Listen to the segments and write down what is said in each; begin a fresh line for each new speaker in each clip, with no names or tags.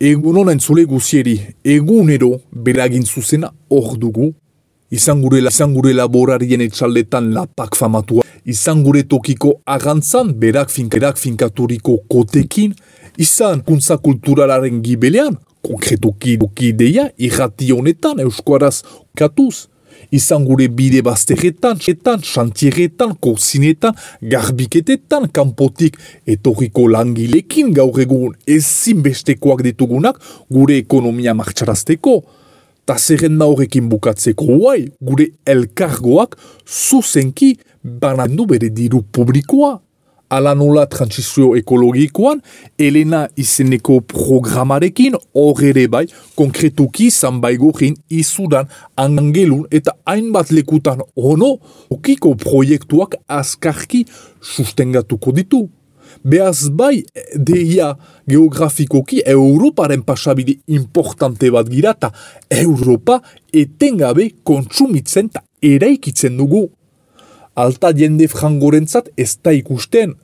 Egun honen zule guzieri, egunero beragin zuzena hor dugu. Izan gure, izan gure laborarien etxaldetan lapak famatua. Izan gure tokiko agantzan berak, finka, berak finkaturiko kotekin. Izan kuntza kulturalaren gibelean, konkretoki doki deia, irrati honetan euskaraz katuz izan gure bide bazteretan, etan, xantieretan, korzinetan, garbiketetan, kanpotik etorriko langilekin gaur egun ezin bestekoak ditugunak gure ekonomia martxarazteko. Ta zerrenda horrekin bukatzeko guai, gure elkargoak zuzenki banandu bere diru publikoa ala nola transizio ekologikoan, Elena izeneko programarekin horre bai, konkretuki zanbaigo jin izudan angelun eta hainbat lekutan ono, okiko proiektuak azkarki sustengatuko ditu. Beaz bai, deia geografikoki Europaren pasabide importante bat gira eta Europa etengabe kontsumitzen eta eraikitzen dugu alta jende frangorentzat ez da ikusten.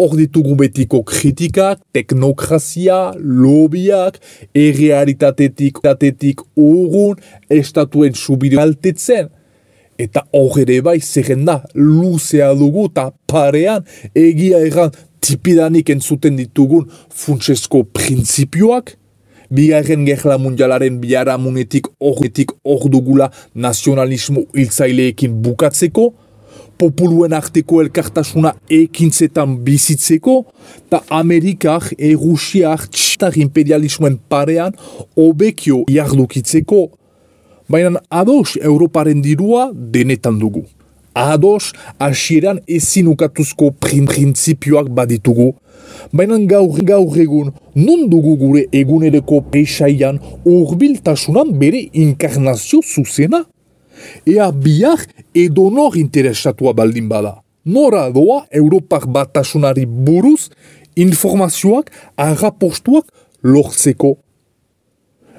Hor ditugu betiko kritikak, teknokrazia, lobiak, errealitatetik, tatetik urgun, estatuen subide altetzen. Eta hor ere bai zerrenda luzea dugu eta parean egia erran tipidanik entzuten ditugun funtsesko printzipioak. Bigarren gerla mundialaren biharamunetik horretik hor dugula nazionalismo hiltzaileekin bukatzeko populuen arteko elkartasuna ekintzetan bizitzeko, eta Amerikak, Erusiak, txistar imperialismoen parean, obekio jardukitzeko. Baina ados Europaren dirua denetan dugu. Ados asieran ezin ukatuzko printzipioak baditugu. Baina gaur, gaur egun, nun dugu gure egunereko peisaian urbiltasunan bere inkarnazio zuzena? Ea biak edo nor interesatua baldin bada. Nora doa Europak batasunari buruz informazioak agapostuak lortzeko.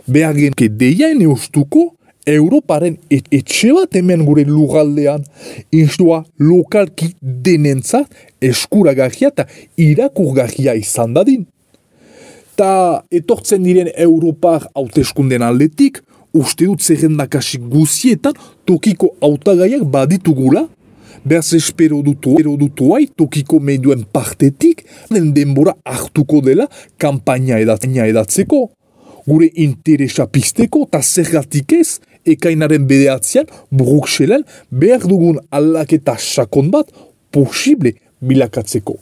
Behar genke deiaen eustuko Europaren et etxe bat hemen gure lugaldean instua lokalki denentzat eskuragarria eta irakurgarria izan dadin. Ta etortzen diren Europar hauteskunden aldetik, uste dut zerrendakasik guzietan tokiko autagaiak baditugula, behaz espero dutu, espero dutu hai, tokiko medioen partetik, den denbora hartuko dela kampaina edatzeko. Gure interesa pisteko eta zergatik ez, ekainaren bedeatzean, Bruxellen behar dugun aldaketa sakon bat posible bilakatzeko.